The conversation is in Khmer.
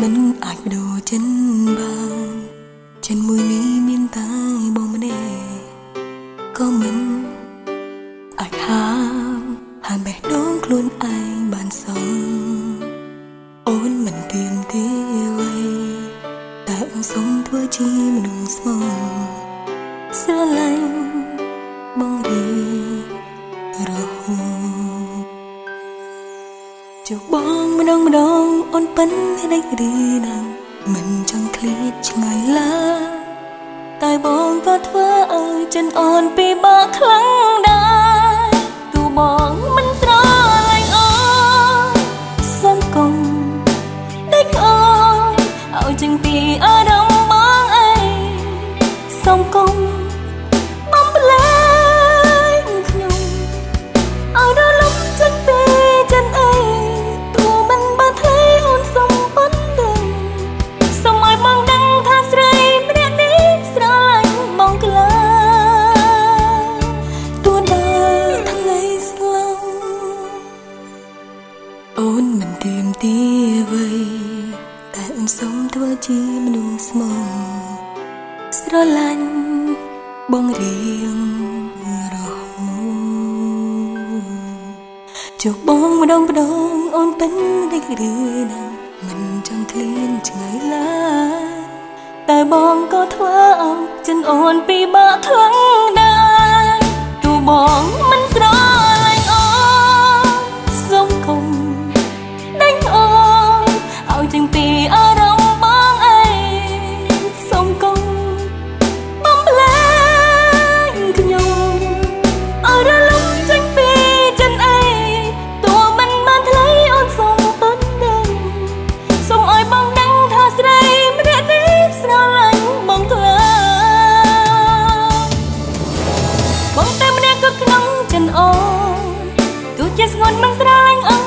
មិនអាចបដូរចិនបានចិនមួយនេះមានតែបងម្នាក់ក៏មិនអាចហាមហាមបេះដូងខ្លួនឯងបានសងអូនមិនទៀមទីអ្វីតែអូនសុំធ្វើជាមនុស្សស្មោះស្រឡាញ់បងរីរហូត ជួបបងម្ដងម្ដងអូនប៉ិនដេករីណាស់មិនចង់ឃ្លាតឆ្ងាយឡើយតែបងក៏ធ្វើឲ្យចិនអូនពិបាកខ្លាំងដែរទូបងមិនស្រឡាញ់អូនសុំកុំដេកអូនឲ្យចេញពីអារម្មណ៍បងអីសុំកុំបំ មិនទៀមទីអ្វីតែអូនសុំធ្វើជាមនុស្សស្មោះស្រឡាញ់បងរៀងរហូតជួបបងម្ដងម្ដងអូនពេញដេករឿណាស់មិនចង់ឃ្លានឆ្ងាយឡើយតែបងក៏ធ្វើអោចិនអូនពិបាកខ្លាំងដែរទូបង ជាស្ងួនមិនស្រឡាញ់អូន